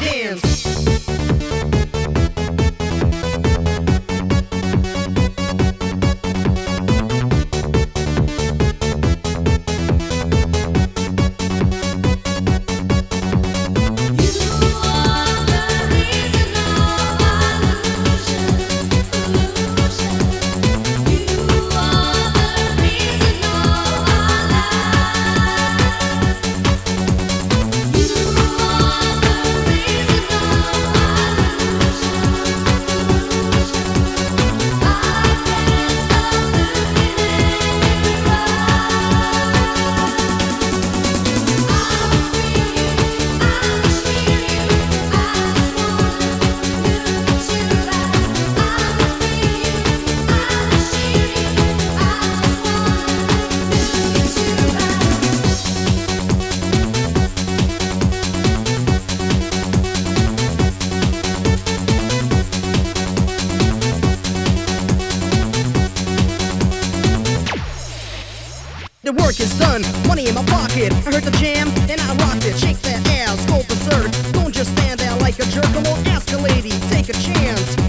dance. is done. Money in my pocket, I heard the jam, and I rocked it. Shake that ass, go berserk. Don't just stand there like a jerk. Come on, ask a lady, take a chance.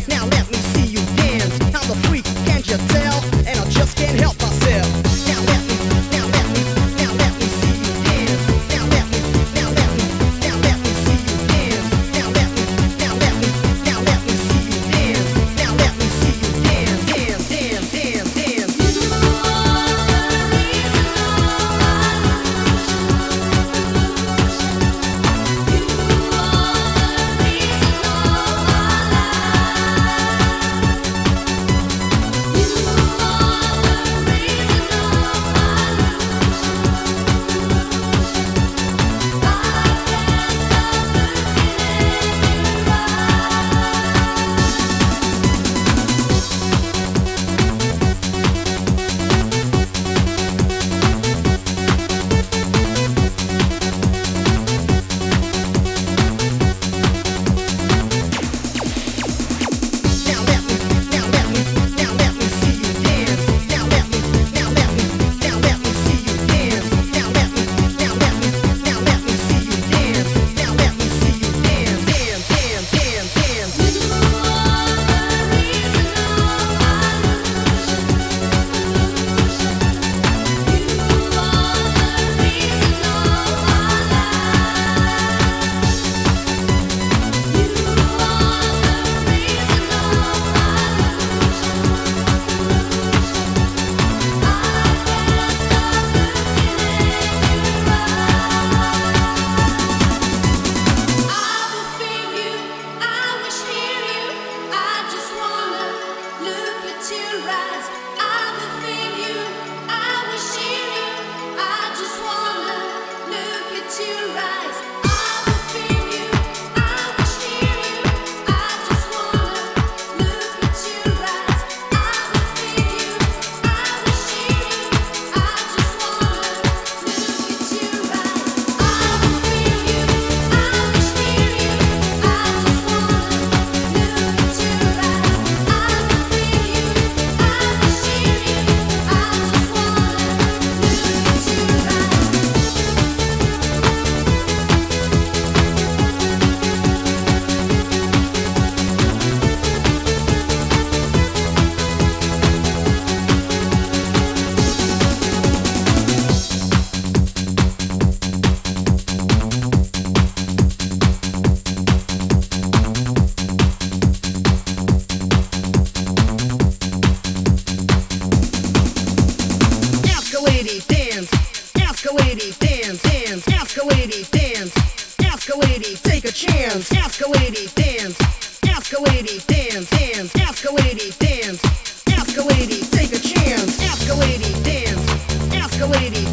take a chance. Ask a lady, dance. Ask a lady, dance, dance. Ask a lady, dance. Ask a lady, take a chance. Ask a lady, dance. Ask a lady.